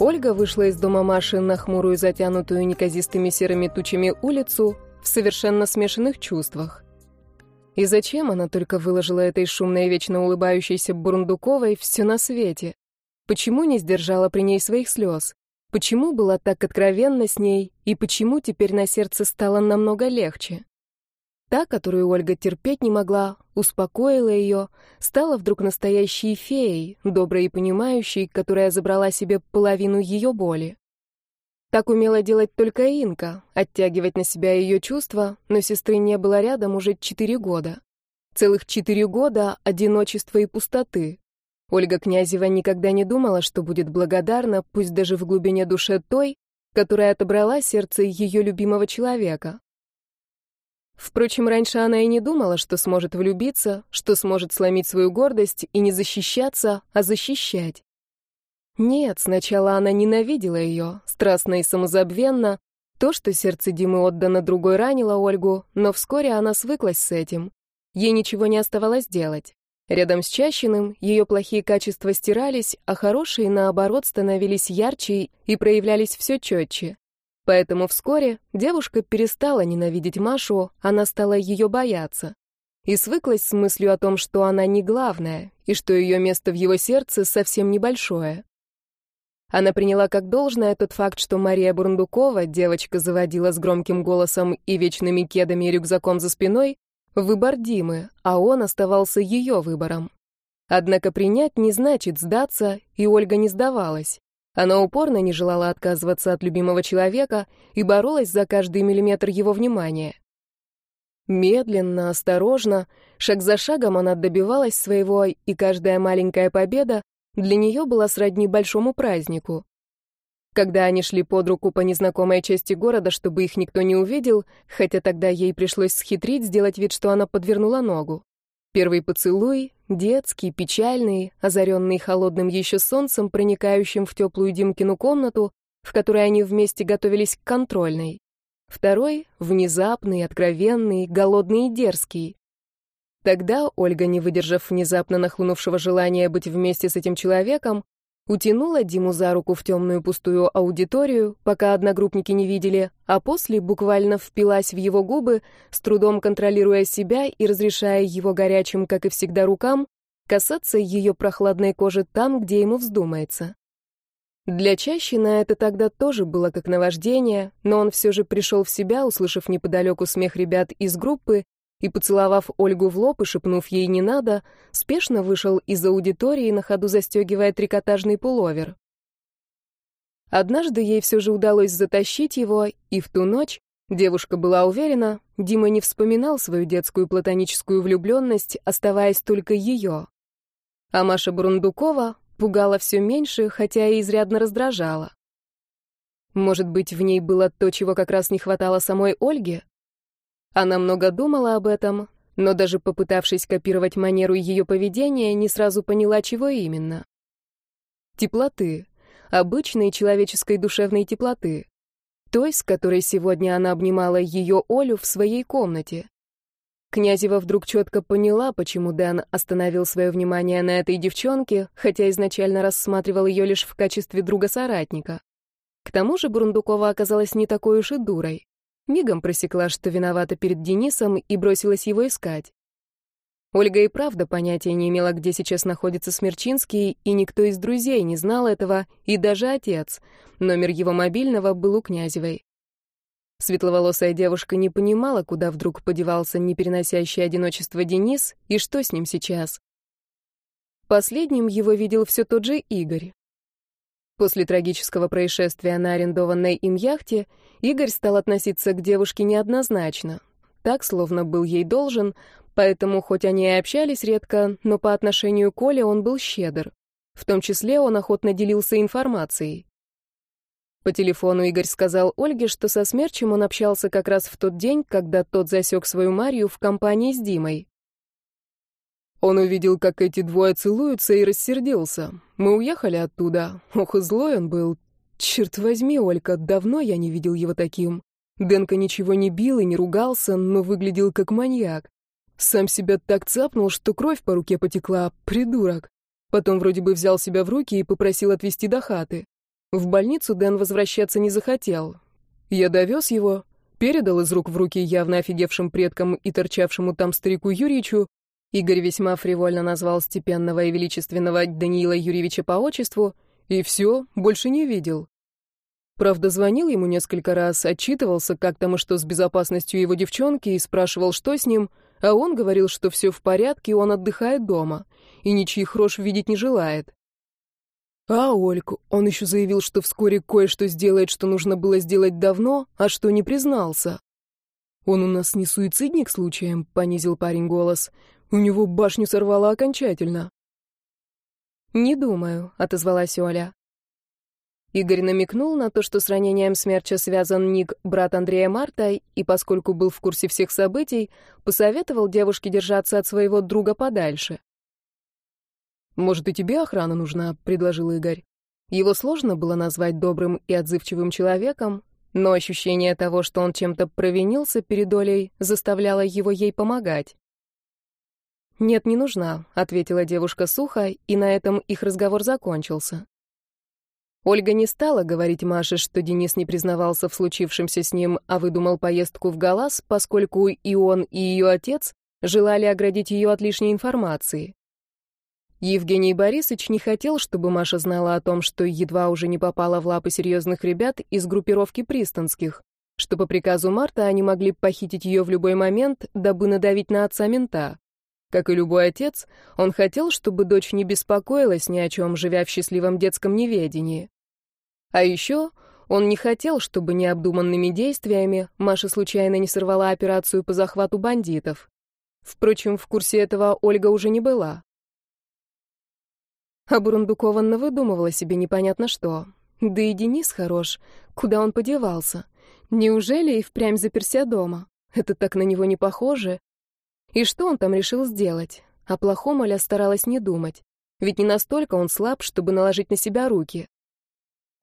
Ольга вышла из дома Маши на хмурую, затянутую неказистыми серыми тучами улицу в совершенно смешанных чувствах. И зачем она только выложила этой шумной, вечно улыбающейся Бурундуковой все на свете? Почему не сдержала при ней своих слез? Почему была так откровенна с ней? И почему теперь на сердце стало намного легче? Та, которую Ольга терпеть не могла, успокоила ее, стала вдруг настоящей феей, доброй и понимающей, которая забрала себе половину ее боли. Так умела делать только Инка, оттягивать на себя ее чувства, но сестры не было рядом уже четыре года. Целых четыре года одиночества и пустоты. Ольга Князева никогда не думала, что будет благодарна, пусть даже в глубине души той, которая отобрала сердце ее любимого человека. Впрочем, раньше она и не думала, что сможет влюбиться, что сможет сломить свою гордость и не защищаться, а защищать. Нет, сначала она ненавидела ее, страстно и самозабвенно. То, что сердце Димы отдано другой, ранило Ольгу, но вскоре она свыклась с этим. Ей ничего не оставалось делать. Рядом с Чащиным ее плохие качества стирались, а хорошие, наоборот, становились ярче и проявлялись все четче. Поэтому вскоре девушка перестала ненавидеть Машу, она стала ее бояться. И свыклась с мыслью о том, что она не главная, и что ее место в его сердце совсем небольшое. Она приняла как должное тот факт, что Мария Бурундукова, девочка заводила с громким голосом и вечными кедами и рюкзаком за спиной, выбор Димы, а он оставался ее выбором. Однако принять не значит сдаться, и Ольга не сдавалась. Она упорно не желала отказываться от любимого человека и боролась за каждый миллиметр его внимания. Медленно, осторожно, шаг за шагом она добивалась своего, и каждая маленькая победа для нее была сродни большому празднику. Когда они шли под руку по незнакомой части города, чтобы их никто не увидел, хотя тогда ей пришлось схитрить, сделать вид, что она подвернула ногу. Первый поцелуй, детский, печальный, озаренный холодным еще солнцем, проникающим в теплую Димкину комнату, в которой они вместе готовились к контрольной. Второй — внезапный, откровенный, голодный и дерзкий. Тогда Ольга, не выдержав внезапно нахлынувшего желания быть вместе с этим человеком, Утянула Диму за руку в темную пустую аудиторию, пока одногруппники не видели, а после буквально впилась в его губы, с трудом контролируя себя и разрешая его горячим, как и всегда, рукам касаться ее прохладной кожи там, где ему вздумается. Для Чащина это тогда тоже было как наваждение, но он все же пришел в себя, услышав неподалеку смех ребят из группы, и, поцеловав Ольгу в лоб и шепнув ей «не надо», спешно вышел из аудитории, на ходу застегивая трикотажный пуловер. Однажды ей все же удалось затащить его, и в ту ночь девушка была уверена, Дима не вспоминал свою детскую платоническую влюбленность, оставаясь только ее. А Маша Брундукова пугала все меньше, хотя и изрядно раздражала. Может быть, в ней было то, чего как раз не хватало самой Ольге? Она много думала об этом, но даже попытавшись копировать манеру ее поведения, не сразу поняла, чего именно. Теплоты. Обычной человеческой душевной теплоты. Той, с которой сегодня она обнимала ее Олю в своей комнате. Князева вдруг четко поняла, почему Дэн остановил свое внимание на этой девчонке, хотя изначально рассматривал ее лишь в качестве друга-соратника. К тому же Бурундукова оказалась не такой уж и дурой. Мигом просекла, что виновата перед Денисом, и бросилась его искать. Ольга и правда понятия не имела, где сейчас находится Смерчинский, и никто из друзей не знал этого, и даже отец. Номер его мобильного был у Князевой. Светловолосая девушка не понимала, куда вдруг подевался непереносящий одиночество Денис и что с ним сейчас. Последним его видел все тот же Игорь. После трагического происшествия на арендованной им яхте Игорь стал относиться к девушке неоднозначно. Так, словно был ей должен, поэтому хоть они и общались редко, но по отношению к Оле он был щедр. В том числе он охотно делился информацией. По телефону Игорь сказал Ольге, что со Смерчем он общался как раз в тот день, когда тот засек свою Марию в компании с Димой. Он увидел, как эти двое целуются, и рассердился. Мы уехали оттуда. Ох, и злой он был. Черт возьми, Олька, давно я не видел его таким. Денка ничего не бил и не ругался, но выглядел как маньяк. Сам себя так цапнул, что кровь по руке потекла. Придурок. Потом вроде бы взял себя в руки и попросил отвезти до хаты. В больницу Дэн возвращаться не захотел. Я довез его, передал из рук в руки явно офигевшим предкам и торчавшему там старику Юрьичу. Игорь весьма фривольно назвал степенного и величественного Даниила Юрьевича по отчеству, и все, больше не видел. Правда, звонил ему несколько раз, отчитывался, как там и что с безопасностью его девчонки, и спрашивал, что с ним, а он говорил, что все в порядке, он отдыхает дома, и ничьих рож видеть не желает. А Ольгу, он еще заявил, что вскоре кое-что сделает, что нужно было сделать давно, а что не признался. «Он у нас не суицидник случаем?» — понизил парень голос. «У него башню сорвало окончательно». «Не думаю», — отозвалась Оля. Игорь намекнул на то, что с ранением смерча связан Ник, брат Андрея Марта, и поскольку был в курсе всех событий, посоветовал девушке держаться от своего друга подальше. «Может, и тебе охрана нужна?» — предложил Игорь. Его сложно было назвать добрым и отзывчивым человеком, но ощущение того, что он чем-то провинился перед Олей, заставляло его ей помогать. «Нет, не нужна», — ответила девушка сухо, и на этом их разговор закончился. Ольга не стала говорить Маше, что Денис не признавался в случившемся с ним, а выдумал поездку в Галас, поскольку и он, и ее отец желали оградить ее от лишней информации. Евгений Борисович не хотел, чтобы Маша знала о том, что едва уже не попала в лапы серьезных ребят из группировки пристанских, что по приказу Марта они могли похитить ее в любой момент, дабы надавить на отца мента. Как и любой отец, он хотел, чтобы дочь не беспокоилась ни о чем, живя в счастливом детском неведении. А еще он не хотел, чтобы необдуманными действиями Маша случайно не сорвала операцию по захвату бандитов. Впрочем, в курсе этого Ольга уже не была. А Бурундукова навыдумывала себе непонятно что. Да и Денис хорош. Куда он подевался? Неужели и впрямь заперся дома? Это так на него не похоже. И что он там решил сделать? О плохом Оля старалась не думать. Ведь не настолько он слаб, чтобы наложить на себя руки.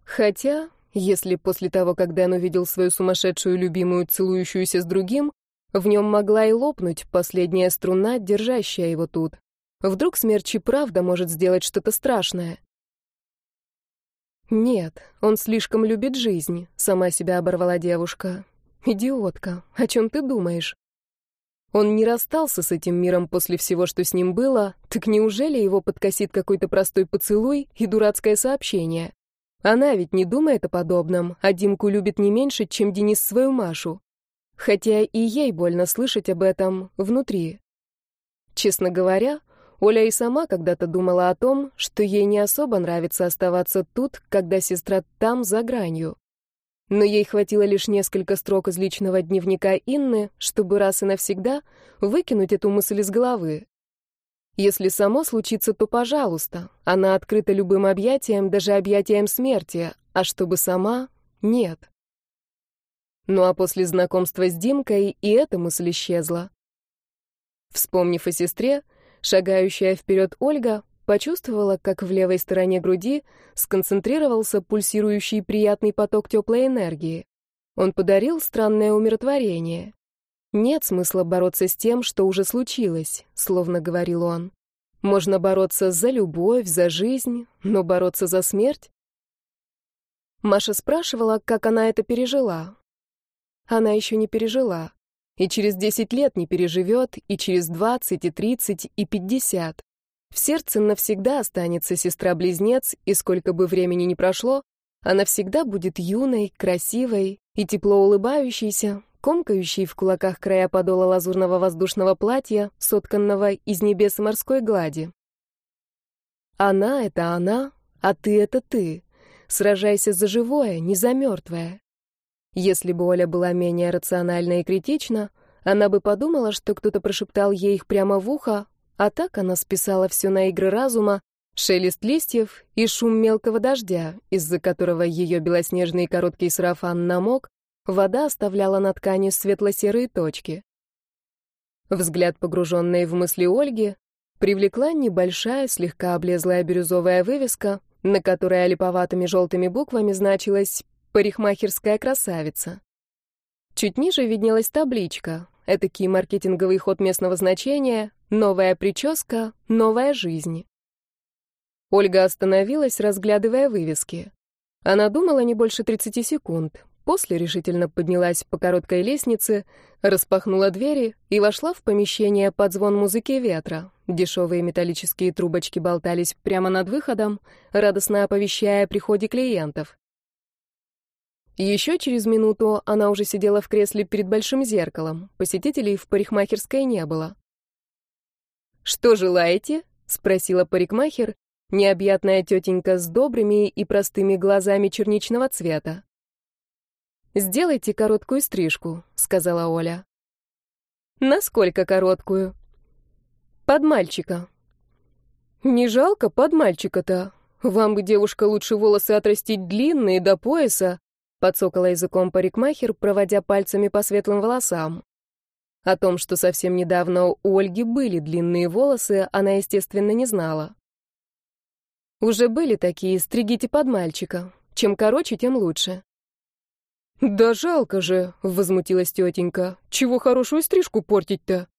Хотя, если после того, как Дэн увидел свою сумасшедшую любимую, целующуюся с другим, в нем могла и лопнуть последняя струна, держащая его тут. Вдруг смерч и правда может сделать что-то страшное. Нет, он слишком любит жизнь, сама себя оборвала девушка. Идиотка, о чем ты думаешь? Он не расстался с этим миром после всего, что с ним было, так неужели его подкосит какой-то простой поцелуй и дурацкое сообщение? Она ведь не думает о подобном, а Димку любит не меньше, чем Денис свою Машу. Хотя и ей больно слышать об этом внутри. Честно говоря, Оля и сама когда-то думала о том, что ей не особо нравится оставаться тут, когда сестра там, за гранью. Но ей хватило лишь несколько строк из личного дневника Инны, чтобы раз и навсегда выкинуть эту мысль из головы. Если само случится, то пожалуйста. Она открыта любым объятиям, даже объятиям смерти, а чтобы сама — нет. Ну а после знакомства с Димкой и эта мысль исчезла. Вспомнив о сестре, Шагающая вперед Ольга почувствовала, как в левой стороне груди сконцентрировался пульсирующий приятный поток теплой энергии. Он подарил странное умиротворение. «Нет смысла бороться с тем, что уже случилось», — словно говорил он. «Можно бороться за любовь, за жизнь, но бороться за смерть?» Маша спрашивала, как она это пережила. Она еще не пережила и через 10 лет не переживет, и через 20, и 30, и 50. В сердце навсегда останется сестра-близнец, и сколько бы времени ни прошло, она всегда будет юной, красивой и тепло улыбающейся, комкающей в кулаках края подола лазурного воздушного платья, сотканного из небес морской глади. Она — это она, а ты — это ты. Сражайся за живое, не за мертвое. Если бы Оля была менее рациональна и критична, она бы подумала, что кто-то прошептал ей их прямо в ухо, а так она списала все на игры разума, шелест листьев и шум мелкого дождя, из-за которого ее белоснежный короткий сарафан намок, вода оставляла на ткани светло-серые точки. Взгляд, погруженный в мысли Ольги, привлекла небольшая, слегка облезлая бирюзовая вывеска, на которой олиповатыми желтыми буквами значилось Парикмахерская красавица. Чуть ниже виднелась табличка. Этакий маркетинговый ход местного значения, новая прическа, новая жизнь. Ольга остановилась, разглядывая вывески. Она думала не больше 30 секунд. После решительно поднялась по короткой лестнице, распахнула двери и вошла в помещение под звон музыки ветра. Дешевые металлические трубочки болтались прямо над выходом, радостно оповещая о приходе клиентов. Еще через минуту она уже сидела в кресле перед большим зеркалом. Посетителей в парикмахерской не было. «Что желаете?» — спросила парикмахер, необъятная тетенька с добрыми и простыми глазами черничного цвета. «Сделайте короткую стрижку», — сказала Оля. «Насколько короткую?» «Под мальчика». «Не жалко под мальчика-то? Вам бы, девушка, лучше волосы отрастить длинные до пояса», — подсокала языком парикмахер, проводя пальцами по светлым волосам. О том, что совсем недавно у Ольги были длинные волосы, она, естественно, не знала. «Уже были такие, стригите под мальчика. Чем короче, тем лучше». «Да жалко же», — возмутилась тетенька. «Чего хорошую стрижку портить-то?»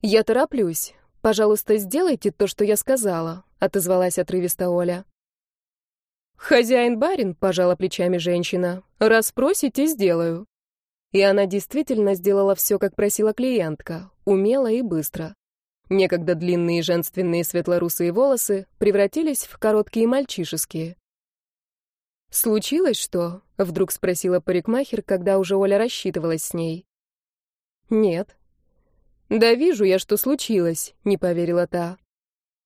«Я тороплюсь. Пожалуйста, сделайте то, что я сказала», — отозвалась отрывисто Оля. «Хозяин-барин», — пожала плечами женщина. «Раз просите, сделаю». И она действительно сделала все, как просила клиентка, умело и быстро. Некогда длинные женственные светлорусые волосы превратились в короткие мальчишеские. «Случилось что?» — вдруг спросила парикмахер, когда уже Оля рассчитывалась с ней. «Нет». «Да вижу я, что случилось», — не поверила та.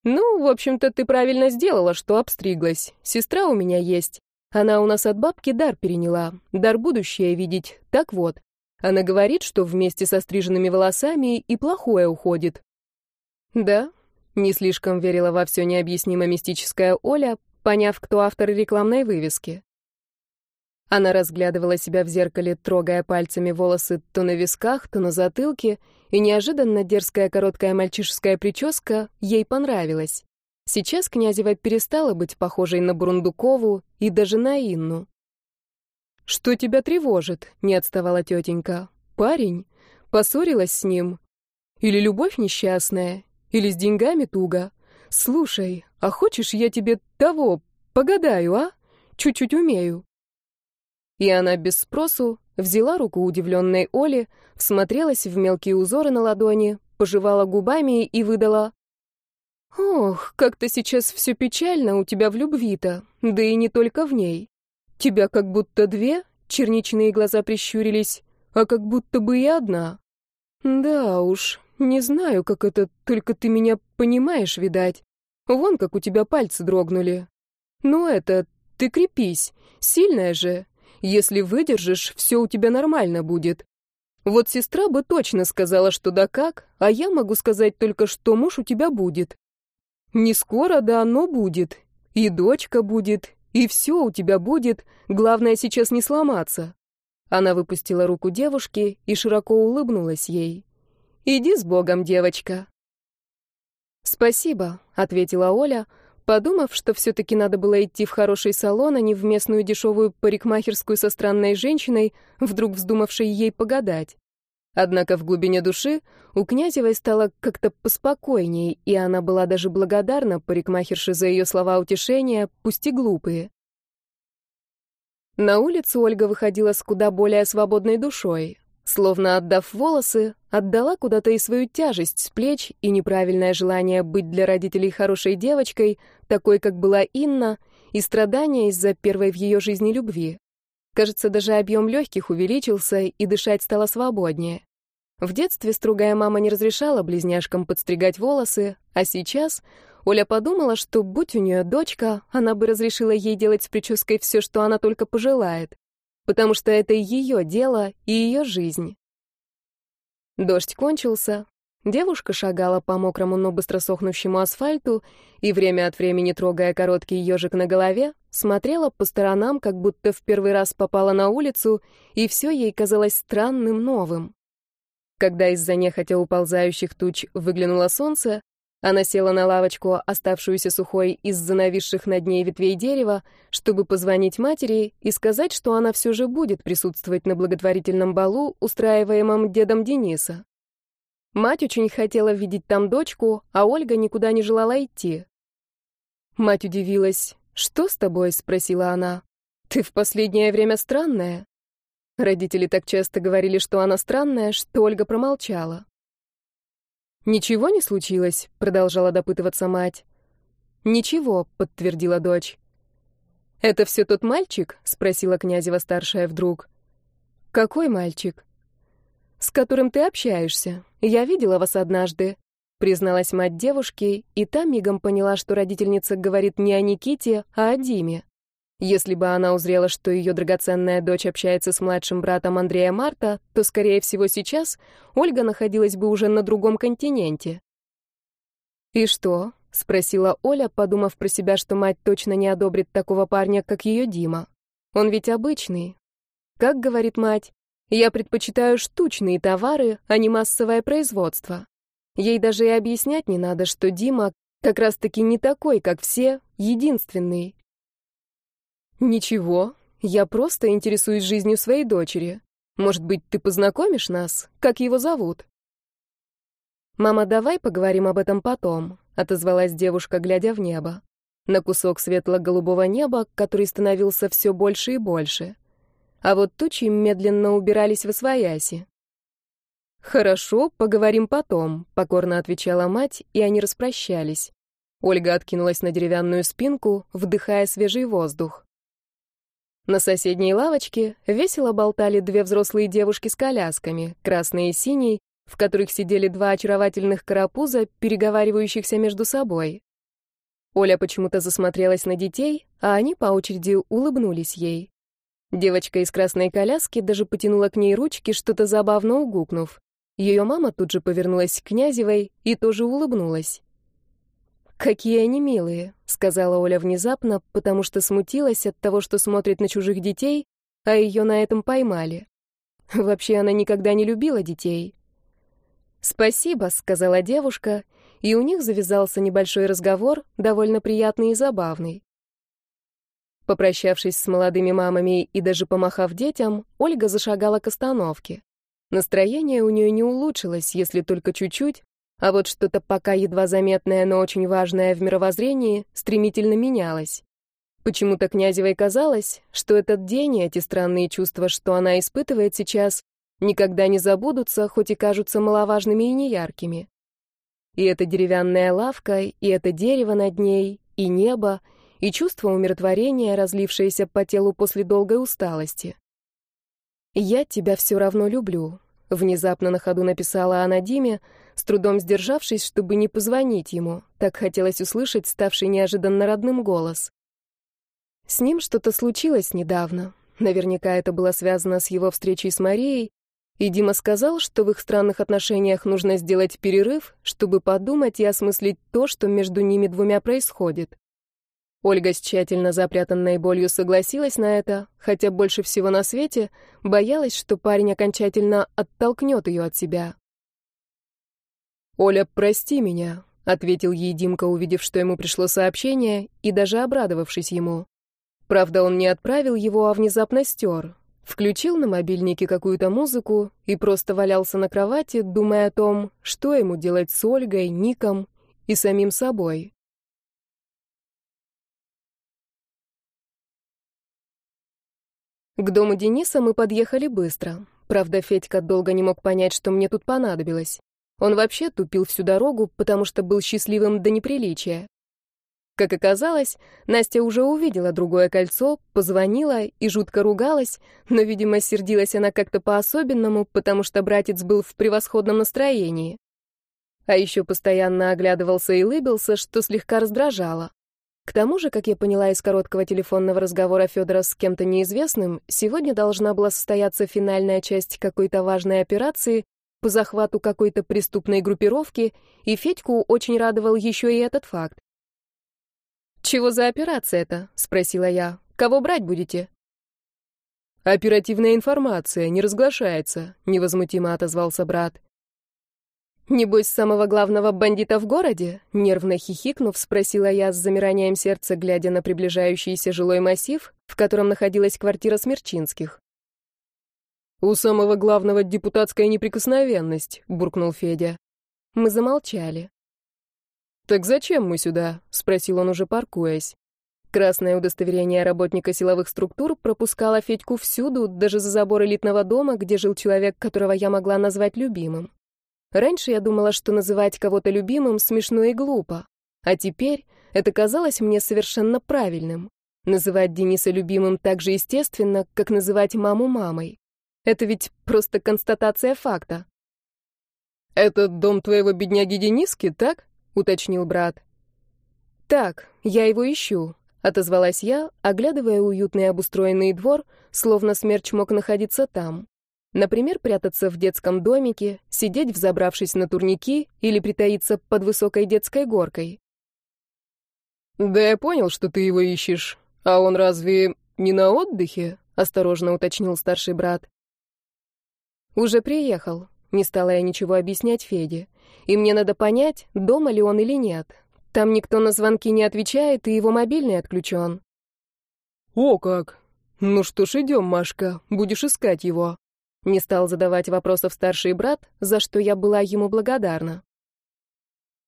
«Ну, в общем-то, ты правильно сделала, что обстриглась. Сестра у меня есть. Она у нас от бабки дар переняла. Дар будущее видеть. Так вот. Она говорит, что вместе со стриженными волосами и плохое уходит». «Да?» — не слишком верила во все необъяснимо мистическая Оля, поняв, кто автор рекламной вывески. Она разглядывала себя в зеркале, трогая пальцами волосы то на висках, то на затылке, и неожиданно дерзкая короткая мальчишеская прическа ей понравилась. Сейчас Князева перестала быть похожей на Бурундукову и даже на Инну. «Что тебя тревожит?» — не отставала тетенька. «Парень? Поссорилась с ним? Или любовь несчастная? Или с деньгами туго? Слушай, а хочешь, я тебе того погадаю, а? Чуть-чуть умею». И она без спросу взяла руку удивленной Оли, всмотрелась в мелкие узоры на ладони, пожевала губами и выдала. «Ох, как-то сейчас все печально у тебя в любви-то, да и не только в ней. Тебя как будто две, черничные глаза прищурились, а как будто бы и одна. Да уж, не знаю, как это, только ты меня понимаешь, видать. Вон как у тебя пальцы дрогнули. Ну это, ты крепись, сильная же. Если выдержишь, все у тебя нормально будет. Вот сестра бы точно сказала, что да как, а я могу сказать только, что муж у тебя будет. Не скоро, да, но будет. И дочка будет, и все у тебя будет, главное сейчас не сломаться. Она выпустила руку девушки и широко улыбнулась ей. «Иди с Богом, девочка». «Спасибо», — ответила Оля, подумав, что все-таки надо было идти в хороший салон, а не в местную дешевую парикмахерскую со странной женщиной, вдруг вздумавшей ей погадать. Однако в глубине души у Князевой стало как-то поспокойней, и она была даже благодарна парикмахерше за ее слова утешения, пусть и глупые. На улицу Ольга выходила с куда более свободной душой. Словно отдав волосы, отдала куда-то и свою тяжесть с плеч и неправильное желание быть для родителей хорошей девочкой, такой, как была Инна, и страдания из-за первой в ее жизни любви. Кажется, даже объем легких увеличился, и дышать стало свободнее. В детстве строгая мама не разрешала близняшкам подстригать волосы, а сейчас Оля подумала, что, будь у нее дочка, она бы разрешила ей делать с прической все, что она только пожелает потому что это ее дело и ее жизнь. Дождь кончился. Девушка шагала по мокрому, но быстро сохнущему асфальту и, время от времени трогая короткий ежик на голове, смотрела по сторонам, как будто в первый раз попала на улицу, и все ей казалось странным, новым. Когда из-за нехотя уползающих туч выглянуло солнце, она села на лавочку, оставшуюся сухой из-за нависших над ней ветвей дерева, чтобы позвонить матери и сказать, что она все же будет присутствовать на благотворительном балу, устраиваемом дедом Дениса. Мать очень хотела видеть там дочку, а Ольга никуда не желала идти. Мать удивилась, «Что с тобой?» — спросила она. «Ты в последнее время странная». Родители так часто говорили, что она странная, что Ольга промолчала. «Ничего не случилось?» — продолжала допытываться мать. «Ничего», — подтвердила дочь. «Это все тот мальчик?» — спросила Князева старшая вдруг. «Какой мальчик?» «С которым ты общаешься. Я видела вас однажды», — призналась мать девушки, и та мигом поняла, что родительница говорит не о Никите, а о Диме. Если бы она узрела, что ее драгоценная дочь общается с младшим братом Андрея Марта, то, скорее всего, сейчас Ольга находилась бы уже на другом континенте. «И что?» — спросила Оля, подумав про себя, что мать точно не одобрит такого парня, как ее Дима. «Он ведь обычный». Как говорит мать, «Я предпочитаю штучные товары, а не массовое производство». Ей даже и объяснять не надо, что Дима как раз-таки не такой, как все, единственный. «Ничего, я просто интересуюсь жизнью своей дочери. Может быть, ты познакомишь нас? Как его зовут?» «Мама, давай поговорим об этом потом», — отозвалась девушка, глядя в небо. На кусок светло-голубого неба, который становился все больше и больше. А вот тучи медленно убирались в освояси. «Хорошо, поговорим потом», — покорно отвечала мать, и они распрощались. Ольга откинулась на деревянную спинку, вдыхая свежий воздух. На соседней лавочке весело болтали две взрослые девушки с колясками, красной и синей, в которых сидели два очаровательных карапуза, переговаривающихся между собой. Оля почему-то засмотрелась на детей, а они по очереди улыбнулись ей. Девочка из красной коляски даже потянула к ней ручки, что-то забавно угукнув. Ее мама тут же повернулась к Князевой и тоже улыбнулась. «Какие они милые», — сказала Оля внезапно, потому что смутилась от того, что смотрит на чужих детей, а ее на этом поймали. Вообще она никогда не любила детей. «Спасибо», — сказала девушка, и у них завязался небольшой разговор, довольно приятный и забавный. Попрощавшись с молодыми мамами и даже помахав детям, Ольга зашагала к остановке. Настроение у нее не улучшилось, если только чуть-чуть, а вот что-то пока едва заметное, но очень важное в мировоззрении стремительно менялось. Почему-то Князевой казалось, что этот день и эти странные чувства, что она испытывает сейчас, никогда не забудутся, хоть и кажутся маловажными и неяркими. И эта деревянная лавка, и это дерево над ней, и небо, и чувство умиротворения, разлившееся по телу после долгой усталости. «Я тебя все равно люблю», — внезапно на ходу написала она Диме, с трудом сдержавшись, чтобы не позвонить ему. Так хотелось услышать ставший неожиданно родным голос. С ним что-то случилось недавно. Наверняка это было связано с его встречей с Марией, и Дима сказал, что в их странных отношениях нужно сделать перерыв, чтобы подумать и осмыслить то, что между ними двумя происходит. Ольга с тщательно запрятанной болью согласилась на это, хотя больше всего на свете боялась, что парень окончательно оттолкнет ее от себя. «Оля, прости меня», — ответил ей Димка, увидев, что ему пришло сообщение, и даже обрадовавшись ему. Правда, он не отправил его, а внезапно стер. Включил на мобильнике какую-то музыку и просто валялся на кровати, думая о том, что ему делать с Ольгой, Ником и самим собой. К дому Дениса мы подъехали быстро. Правда, Федька долго не мог понять, что мне тут понадобилось. Он вообще тупил всю дорогу, потому что был счастливым до неприличия. Как оказалось, Настя уже увидела другое кольцо, позвонила и жутко ругалась, но, видимо, сердилась она как-то по-особенному, потому что братец был в превосходном настроении. А еще постоянно оглядывался и лыбился, что слегка раздражало. К тому же, как я поняла из короткого телефонного разговора Федора с кем-то неизвестным, сегодня должна была состояться финальная часть какой-то важной операции, по захвату какой-то преступной группировки, и Федьку очень радовал еще и этот факт. «Чего за операция это?» — спросила я. «Кого брать будете?» «Оперативная информация, не разглашается», — невозмутимо отозвался брат. «Небось, самого главного бандита в городе?» — нервно хихикнув, спросила я с замиранием сердца, глядя на приближающийся жилой массив, в котором находилась квартира Смерчинских. «У самого главного депутатская неприкосновенность», — буркнул Федя. Мы замолчали. «Так зачем мы сюда?» — спросил он уже паркуясь. Красное удостоверение работника силовых структур пропускало Федьку всюду, даже за забор элитного дома, где жил человек, которого я могла назвать любимым. Раньше я думала, что называть кого-то любимым смешно и глупо, а теперь это казалось мне совершенно правильным. Называть Дениса любимым так же естественно, как называть маму мамой. Это ведь просто констатация факта. «Это дом твоего бедняги Дениски, так?» — уточнил брат. «Так, я его ищу», — отозвалась я, оглядывая уютный обустроенный двор, словно смерч мог находиться там. Например, прятаться в детском домике, сидеть, взобравшись на турники, или притаиться под высокой детской горкой. «Да я понял, что ты его ищешь. А он разве не на отдыхе?» — осторожно уточнил старший брат. «Уже приехал», — не стала я ничего объяснять Феде. «И мне надо понять, дома ли он или нет. Там никто на звонки не отвечает, и его мобильный отключен». «О как! Ну что ж, идем, Машка, будешь искать его». Не стал задавать вопросов старший брат, за что я была ему благодарна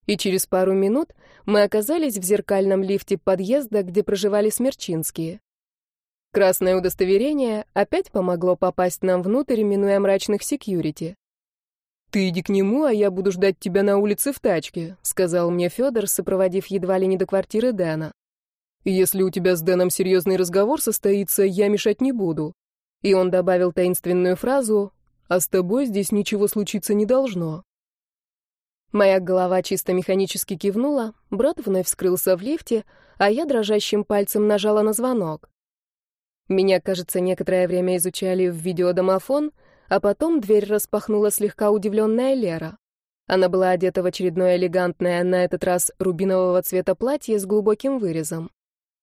и через пару минут мы оказались в зеркальном лифте подъезда, где проживали Смерчинские. Красное удостоверение опять помогло попасть нам внутрь, минуя мрачных секьюрити. «Ты иди к нему, а я буду ждать тебя на улице в тачке», — сказал мне Федор, сопроводив едва ли не до квартиры Дэна. «Если у тебя с Дэном серьезный разговор состоится, я мешать не буду». И он добавил таинственную фразу «А с тобой здесь ничего случиться не должно». Моя голова чисто механически кивнула, брат вновь вскрылся в лифте, а я дрожащим пальцем нажала на звонок. Меня, кажется, некоторое время изучали в видеодомофон, а потом дверь распахнула слегка удивленная Лера. Она была одета в очередное элегантное, на этот раз рубинового цвета платье с глубоким вырезом.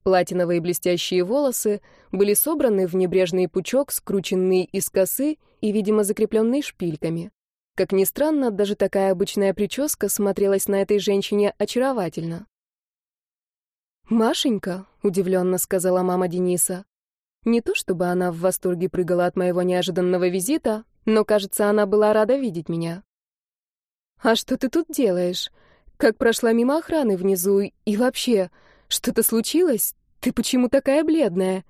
Платиновые блестящие волосы были собраны в небрежный пучок, скрученный из косы и, видимо, закрепленный шпильками. Как ни странно, даже такая обычная прическа смотрелась на этой женщине очаровательно. «Машенька», — удивленно сказала мама Дениса. Не то чтобы она в восторге прыгала от моего неожиданного визита, но, кажется, она была рада видеть меня. «А что ты тут делаешь? Как прошла мимо охраны внизу? И вообще, что-то случилось? Ты почему такая бледная?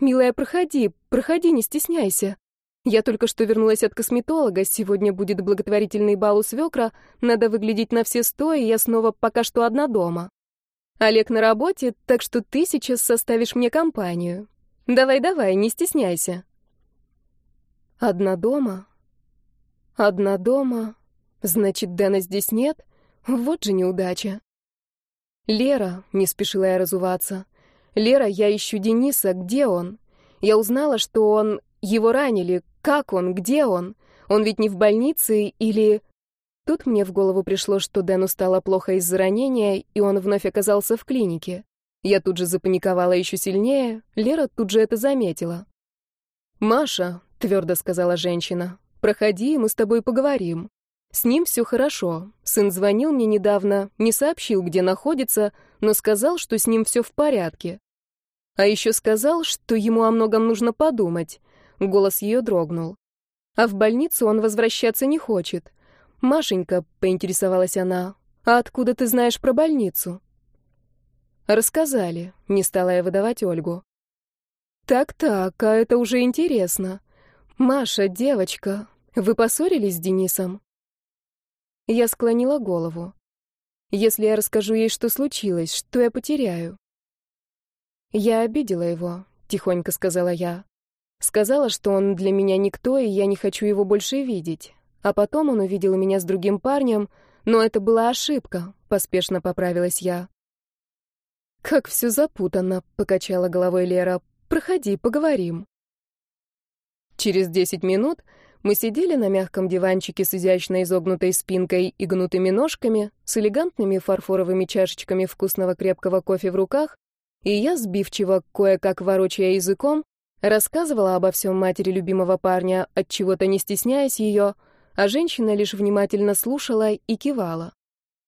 Милая, проходи, проходи, не стесняйся». Я только что вернулась от косметолога, сегодня будет благотворительный бал у свекра, надо выглядеть на все сто, и я снова пока что одна дома. Олег на работе, так что ты сейчас составишь мне компанию. Давай-давай, не стесняйся. Одна дома? Одна дома? Значит, Дэна здесь нет? Вот же неудача. Лера, не спешила я разуваться. Лера, я ищу Дениса, где он? Я узнала, что он... Его ранили, как он? Где он? Он ведь не в больнице или... Тут мне в голову пришло, что Дэну стало плохо из-за ранения, и он вновь оказался в клинике. Я тут же запаниковала еще сильнее, Лера тут же это заметила. «Маша», — твердо сказала женщина, — «проходи, мы с тобой поговорим. С ним все хорошо. Сын звонил мне недавно, не сообщил, где находится, но сказал, что с ним все в порядке. А еще сказал, что ему о многом нужно подумать. Голос ее дрогнул. А в больницу он возвращаться не хочет. Машенька, поинтересовалась она, а откуда ты знаешь про больницу? Рассказали, не стала я выдавать Ольгу. Так-так, а это уже интересно. Маша, девочка, вы поссорились с Денисом? Я склонила голову. Если я расскажу ей, что случилось, что я потеряю? Я обидела его, тихонько сказала я. Сказала, что он для меня никто, и я не хочу его больше видеть. А потом он увидел меня с другим парнем, но это была ошибка, поспешно поправилась я. Как все запутанно, покачала головой Лера. Проходи, поговорим. Через десять минут мы сидели на мягком диванчике с изящно изогнутой спинкой и гнутыми ножками, с элегантными фарфоровыми чашечками вкусного крепкого кофе в руках, и я, сбивчиво, кое-как ворочая языком, Рассказывала обо всем матери любимого парня, от чего-то не стесняясь ее, а женщина лишь внимательно слушала и кивала.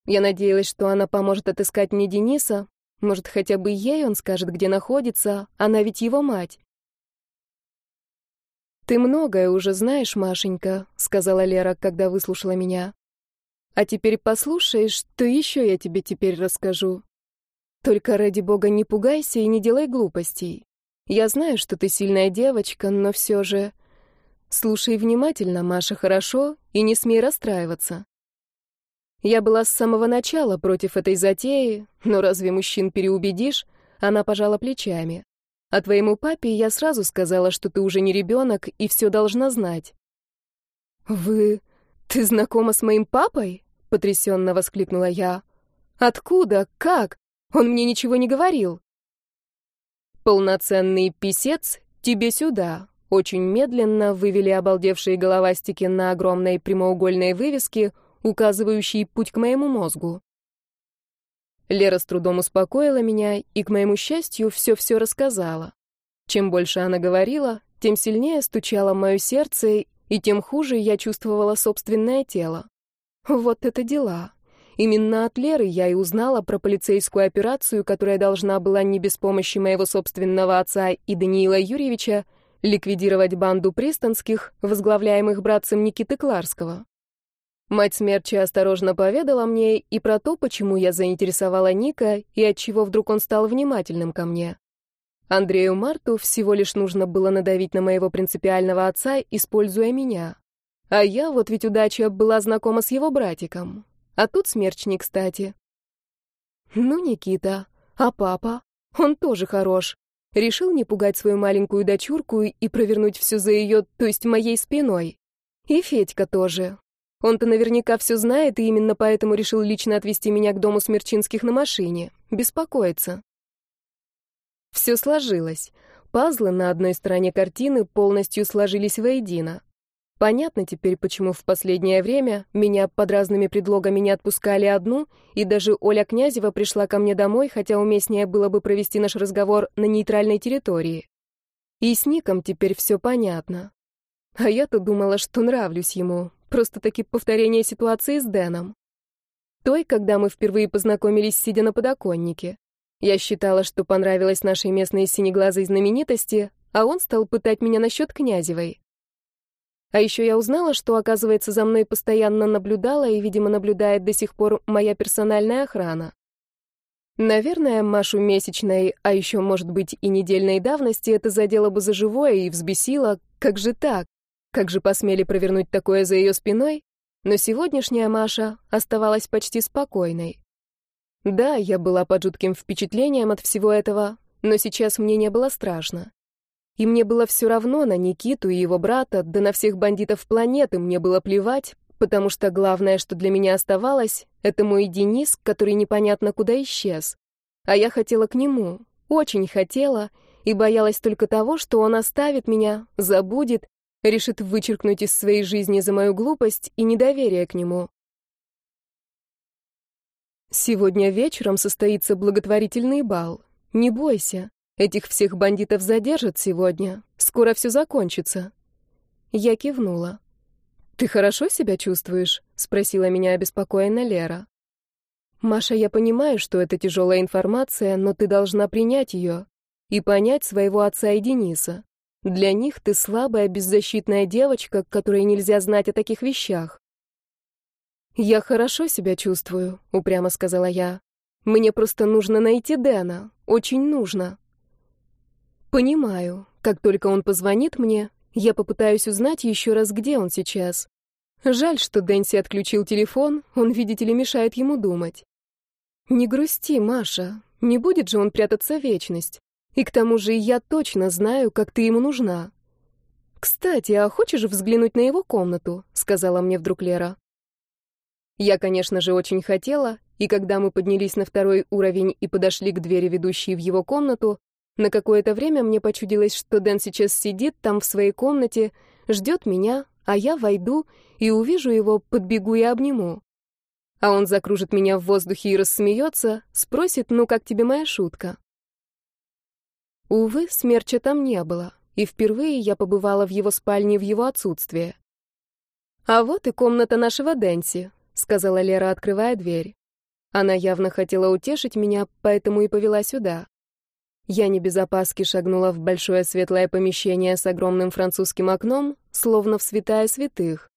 Я надеялась, что она поможет отыскать мне Дениса, может, хотя бы ей он скажет, где находится, она ведь его мать. «Ты многое уже знаешь, Машенька», — сказала Лера, когда выслушала меня. «А теперь послушай, что еще я тебе теперь расскажу. Только ради бога не пугайся и не делай глупостей. Я знаю, что ты сильная девочка, но все же... Слушай внимательно, Маша, хорошо, и не смей расстраиваться. Я была с самого начала против этой затеи, но разве мужчин переубедишь? Она пожала плечами. А твоему папе я сразу сказала, что ты уже не ребенок и все должна знать. Вы... ты знакома с моим папой? Потрясенно воскликнула я. Откуда? Как? Он мне ничего не говорил. Полноценный писец тебе сюда, очень медленно вывели обалдевшие головастики на огромной прямоугольной вывеске, указывающей путь к моему мозгу. Лера с трудом успокоила меня и, к моему счастью, все-все рассказала. Чем больше она говорила, тем сильнее стучало мое сердце, и тем хуже я чувствовала собственное тело. Вот это дела. Именно от Леры я и узнала про полицейскую операцию, которая должна была не без помощи моего собственного отца и Даниила Юрьевича ликвидировать банду пристанских, возглавляемых братцем Никиты Кларского. Мать смерчи осторожно поведала мне и про то, почему я заинтересовала Ника и от чего вдруг он стал внимательным ко мне. Андрею Марту всего лишь нужно было надавить на моего принципиального отца, используя меня. А я, вот ведь удача, была знакома с его братиком. А тут смерч не кстати. Ну, Никита, а папа? Он тоже хорош. Решил не пугать свою маленькую дочурку и провернуть все за ее, то есть моей спиной. И Федька тоже. Он-то наверняка все знает и именно поэтому решил лично отвезти меня к дому Смерчинских на машине. Беспокоиться. Все сложилось. Пазлы на одной стороне картины полностью сложились воедино. Понятно теперь, почему в последнее время меня под разными предлогами не отпускали одну, и даже Оля Князева пришла ко мне домой, хотя уместнее было бы провести наш разговор на нейтральной территории. И с Ником теперь все понятно. А я-то думала, что нравлюсь ему. Просто-таки повторение ситуации с Дэном. Той, когда мы впервые познакомились, сидя на подоконнике. Я считала, что понравилась нашей местной синеглазой знаменитости, а он стал пытать меня насчет Князевой. А еще я узнала, что, оказывается, за мной постоянно наблюдала и, видимо, наблюдает до сих пор моя персональная охрана. Наверное, Машу месячной, а еще, может быть, и недельной давности это задело бы за живое и взбесило. Как же так? Как же посмели провернуть такое за ее спиной? Но сегодняшняя Маша оставалась почти спокойной. Да, я была под жутким впечатлением от всего этого, но сейчас мне не было страшно. И мне было все равно на Никиту и его брата, да на всех бандитов планеты мне было плевать, потому что главное, что для меня оставалось, это мой Денис, который непонятно куда исчез. А я хотела к нему, очень хотела, и боялась только того, что он оставит меня, забудет, решит вычеркнуть из своей жизни за мою глупость и недоверие к нему. Сегодня вечером состоится благотворительный бал. Не бойся. Этих всех бандитов задержат сегодня. Скоро все закончится. Я кивнула. Ты хорошо себя чувствуешь? спросила меня обеспокоенно Лера. Маша, я понимаю, что это тяжелая информация, но ты должна принять ее и понять своего отца и Дениса. Для них ты слабая, беззащитная девочка, которой нельзя знать о таких вещах. Я хорошо себя чувствую, упрямо сказала я. Мне просто нужно найти Дэна, очень нужно. Понимаю. Как только он позвонит мне, я попытаюсь узнать еще раз, где он сейчас. Жаль, что Дэнси отключил телефон, он, видите ли, мешает ему думать. Не грусти, Маша, не будет же он прятаться вечность. И к тому же я точно знаю, как ты ему нужна. Кстати, а хочешь взглянуть на его комнату? сказала мне вдруг Лера. Я, конечно же, очень хотела, и когда мы поднялись на второй уровень и подошли к двери, ведущей в его комнату, на какое-то время мне почудилось, что Дэн сейчас сидит там в своей комнате, ждет меня, а я войду и увижу его, подбегу и обниму. А он закружит меня в воздухе и рассмеется, спросит, ну как тебе моя шутка? Увы, смерча там не было, и впервые я побывала в его спальне в его отсутствие. «А вот и комната нашего Дэнси», — сказала Лера, открывая дверь. Она явно хотела утешить меня, поэтому и повела сюда. Я не без опаски шагнула в большое светлое помещение с огромным французским окном, словно в святая святых.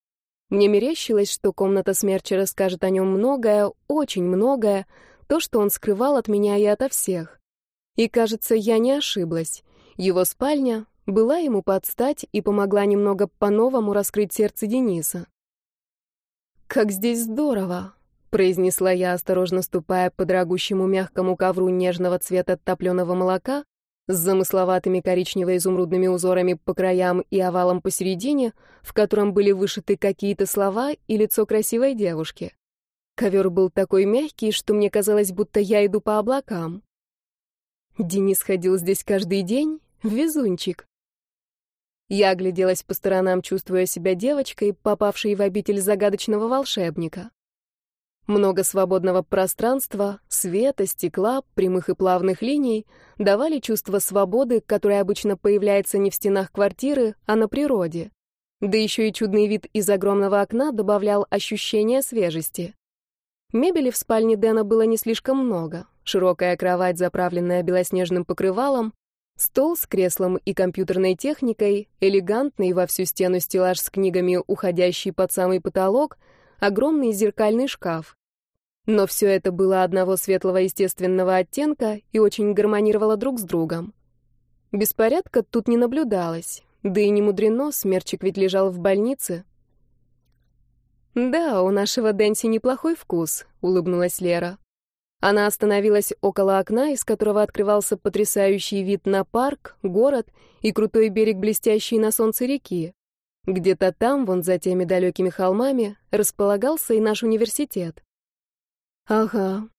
Мне мерещилось, что комната смерча расскажет о нем многое, очень многое, То, что он скрывал от меня и ото всех. И, кажется, я не ошиблась. Его спальня была ему под стать и помогла немного по-новому раскрыть сердце Дениса. «Как здесь здорово!» — произнесла я, осторожно ступая по дорогущему мягкому ковру нежного цвета топленого молока с замысловатыми коричнево-изумрудными узорами по краям и овалом посередине, в котором были вышиты какие-то слова и лицо красивой девушки. Ковер был такой мягкий, что мне казалось, будто я иду по облакам. Денис ходил здесь каждый день, везунчик. Я огляделась по сторонам, чувствуя себя девочкой, попавшей в обитель загадочного волшебника. Много свободного пространства, света, стекла, прямых и плавных линий давали чувство свободы, которое обычно появляется не в стенах квартиры, а на природе. Да еще и чудный вид из огромного окна добавлял ощущение свежести. Мебели в спальне Дэна было не слишком много. Широкая кровать, заправленная белоснежным покрывалом, Стол с креслом и компьютерной техникой, элегантный во всю стену стеллаж с книгами, уходящий под самый потолок, огромный зеркальный шкаф. Но все это было одного светлого естественного оттенка и очень гармонировало друг с другом. Беспорядка тут не наблюдалось, да и не мудрено, смерчик ведь лежал в больнице. «Да, у нашего Дэнси неплохой вкус», — улыбнулась Лера. Она остановилась около окна, из которого открывался потрясающий вид на парк, город и крутой берег блестящей на солнце реки. Где-то там, вон за теми далекими холмами, располагался и наш университет. «Ага.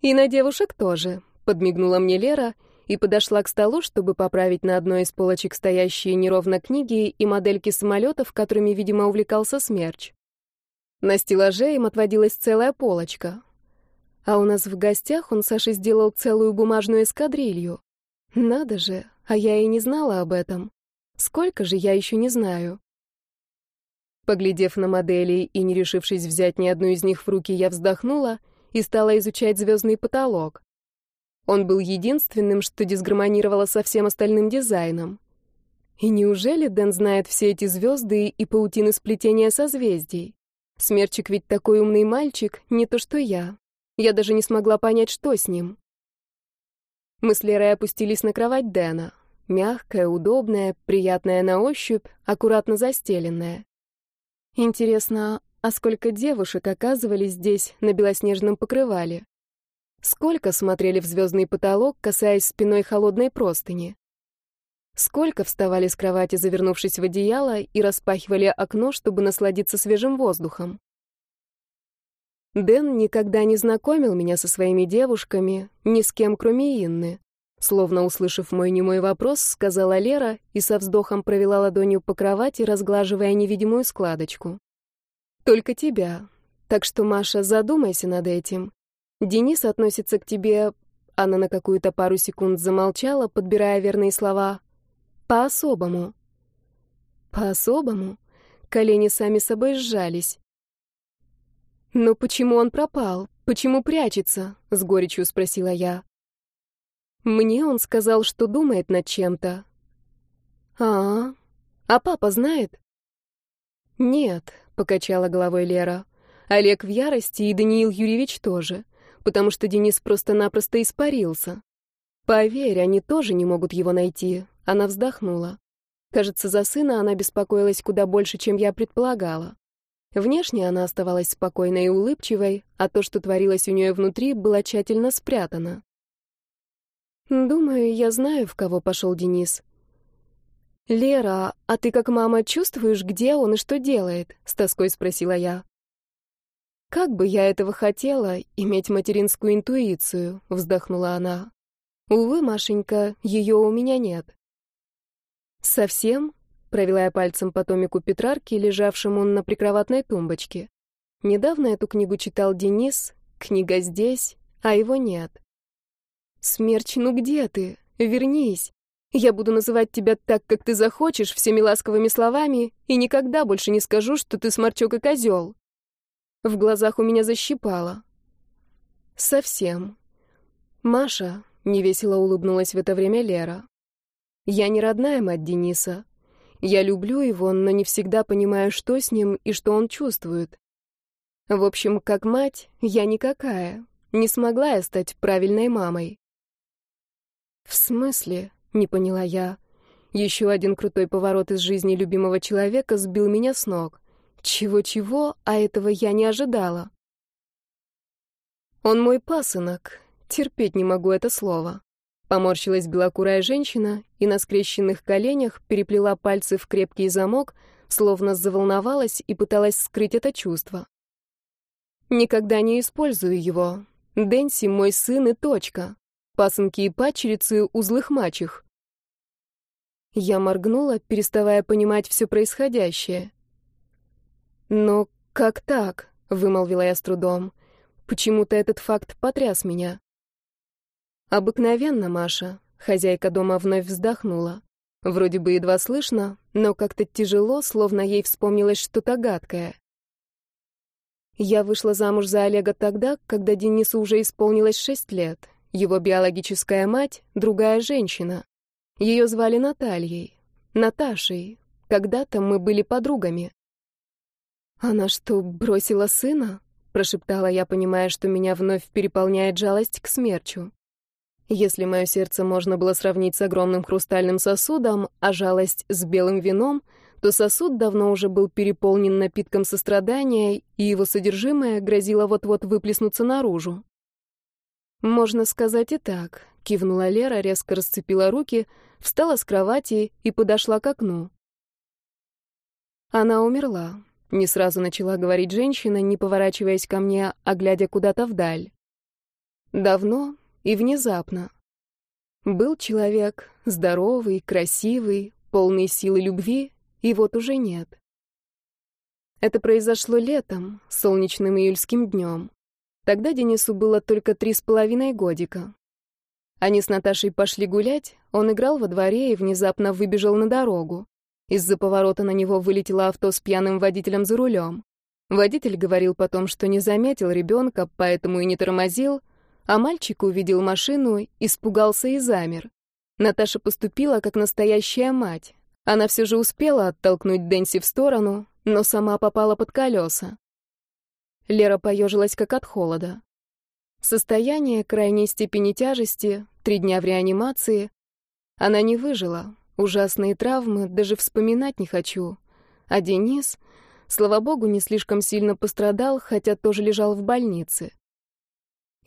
И на девушек тоже», — подмигнула мне Лера и подошла к столу, чтобы поправить на одной из полочек стоящие неровно книги и модельки самолетов, которыми, видимо, увлекался Смерч. На стеллаже им отводилась целая полочка, а у нас в гостях он Саше сделал целую бумажную эскадрилью. Надо же, а я и не знала об этом. Сколько же я еще не знаю. Поглядев на модели и не решившись взять ни одну из них в руки, я вздохнула и стала изучать звездный потолок. Он был единственным, что дисгармонировало со всем остальным дизайном. И неужели Дэн знает все эти звезды и паутины сплетения созвездий? Смерчик ведь такой умный мальчик, не то что я. Я даже не смогла понять, что с ним. Мы с Лерой опустились на кровать Дэна. Мягкая, удобная, приятная на ощупь, аккуратно застеленная. Интересно, а сколько девушек оказывались здесь, на белоснежном покрывале? Сколько смотрели в звездный потолок, касаясь спиной холодной простыни? Сколько вставали с кровати, завернувшись в одеяло, и распахивали окно, чтобы насладиться свежим воздухом? Дэн никогда не знакомил меня со своими девушками, ни с кем, кроме Инны. Словно услышав мой немой вопрос, сказала Лера и со вздохом провела ладонью по кровати, разглаживая невидимую складочку. «Только тебя. Так что, Маша, задумайся над этим. Денис относится к тебе...» Она на какую-то пару секунд замолчала, подбирая верные слова. «По-особому». «По-особому?» Колени сами собой сжались. «Но почему он пропал? Почему прячется?» — с горечью спросила я. Мне он сказал, что думает над чем-то. А, -а, папа знает? Нет, покачала головой Лера. Олег в ярости и Даниил Юрьевич тоже, потому что Денис просто-напросто испарился. Поверь, они тоже не могут его найти. Она вздохнула. Кажется, за сына она беспокоилась куда больше, чем я предполагала. Внешне она оставалась спокойной и улыбчивой, а то, что творилось у нее внутри, было тщательно спрятано. «Думаю, я знаю, в кого пошел Денис». «Лера, а ты как мама чувствуешь, где он и что делает?» — с тоской спросила я. «Как бы я этого хотела, иметь материнскую интуицию», — вздохнула она. «Увы, Машенька, ее у меня нет». «Совсем?» Провела я пальцем по томику Петрарки, лежавшему на прикроватной тумбочке. Недавно эту книгу читал Денис, книга здесь, а его нет. «Смерч, ну где ты? Вернись. Я буду называть тебя так, как ты захочешь, всеми ласковыми словами, и никогда больше не скажу, что ты сморчок и козел». В глазах у меня защипало. «Совсем. Маша», — невесело улыбнулась в это время Лера. «Я не родная мать Дениса. Я люблю его, но не всегда понимаю, что с ним и что он чувствует. В общем, как мать, я никакая. не смогла я стать правильной мамой. «В смысле?» — не поняла я. Еще один крутой поворот из жизни любимого человека сбил меня с ног. Чего-чего, а этого я не ожидала. «Он мой пасынок. Терпеть не могу это слово». Поморщилась белокурая женщина и на скрещенных коленях переплела пальцы в крепкий замок, словно заволновалась и пыталась скрыть это чувство. «Никогда не использую его. Дэнси — мой сын и точка. Пасынки и падчерицы — у злых мачех». Я моргнула, переставая понимать все происходящее. «Но как так?» — вымолвила я с трудом. Почему-то этот факт потряс меня. «Обыкновенно, Маша», — хозяйка дома вновь вздохнула. Вроде бы едва слышно, но как-то тяжело, словно ей вспомнилось что-то гадкое. Я вышла замуж за Олега тогда, когда Денису уже исполнилось шесть лет. Его биологическая мать — другая женщина. Ее звали Натальей. Наташей. Когда-то мы были подругами. «Она что, бросила сына?» — прошептала я, понимая, что меня вновь переполняет жалость к смерчу. Если мое сердце можно было сравнить с огромным хрустальным сосудом, а жалость с белым вином, то сосуд давно уже был переполнен напитком сострадания, и его содержимое грозило вот-вот выплеснуться наружу. «Можно сказать и так», — кивнула Лера, резко расцепила руки, встала с кровати и подошла к окну. Она умерла. Не сразу начала говорить женщина, не поворачиваясь ко мне, а глядя куда-то вдаль. Давно, и внезапно. Был человек, здоровый, красивый, полный силы любви, и вот уже нет. Это произошло летом, солнечным июльским днем. Тогда Денису было только три с половиной годика. Они с Наташей пошли гулять, он играл во дворе и внезапно выбежал на дорогу. Из-за поворота на него вылетело авто с пьяным водителем за рулем. Водитель говорил потом, что не заметил ребенка, поэтому и не тормозил, а мальчик увидел машину, испугался и замер. Наташа поступила как настоящая мать. Она все же успела оттолкнуть Дэнси в сторону, но сама попала под колеса. Лера поежилась как от холода. Состояние крайней степени тяжести, три дня в реанимации. Она не выжила. Ужасные травмы, даже вспоминать не хочу. А Денис, слава богу, не слишком сильно пострадал, хотя тоже лежал в больнице.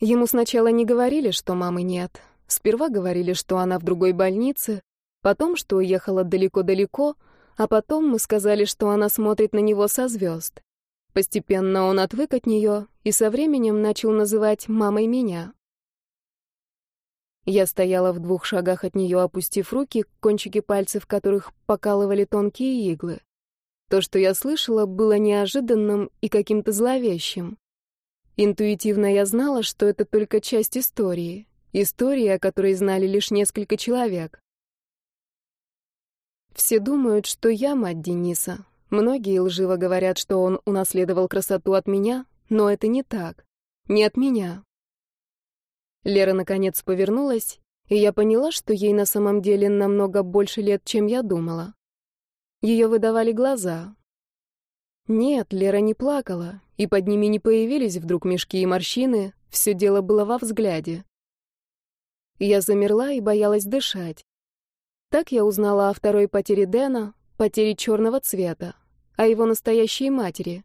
Ему сначала не говорили, что мамы нет. Сперва говорили, что она в другой больнице, потом, что уехала далеко-далеко, а потом мы сказали, что она смотрит на него со звезд. Постепенно он отвык от нее и со временем начал называть мамой меня. Я стояла в двух шагах от нее, опустив руки, кончики пальцев которых покалывали тонкие иглы. То, что я слышала, было неожиданным и каким-то зловещим. Интуитивно я знала, что это только часть истории. История, о которой знали лишь несколько человек. Все думают, что я мать Дениса. Многие лживо говорят, что он унаследовал красоту от меня, но это не так. Не от меня. Лера наконец повернулась, и я поняла, что ей на самом деле намного больше лет, чем я думала. Ее выдавали глаза. Нет, Лера не плакала, и под ними не появились вдруг мешки и морщины, все дело было во взгляде. Я замерла и боялась дышать. Так я узнала о второй потере Дэна, потере черного цвета, о его настоящей матери.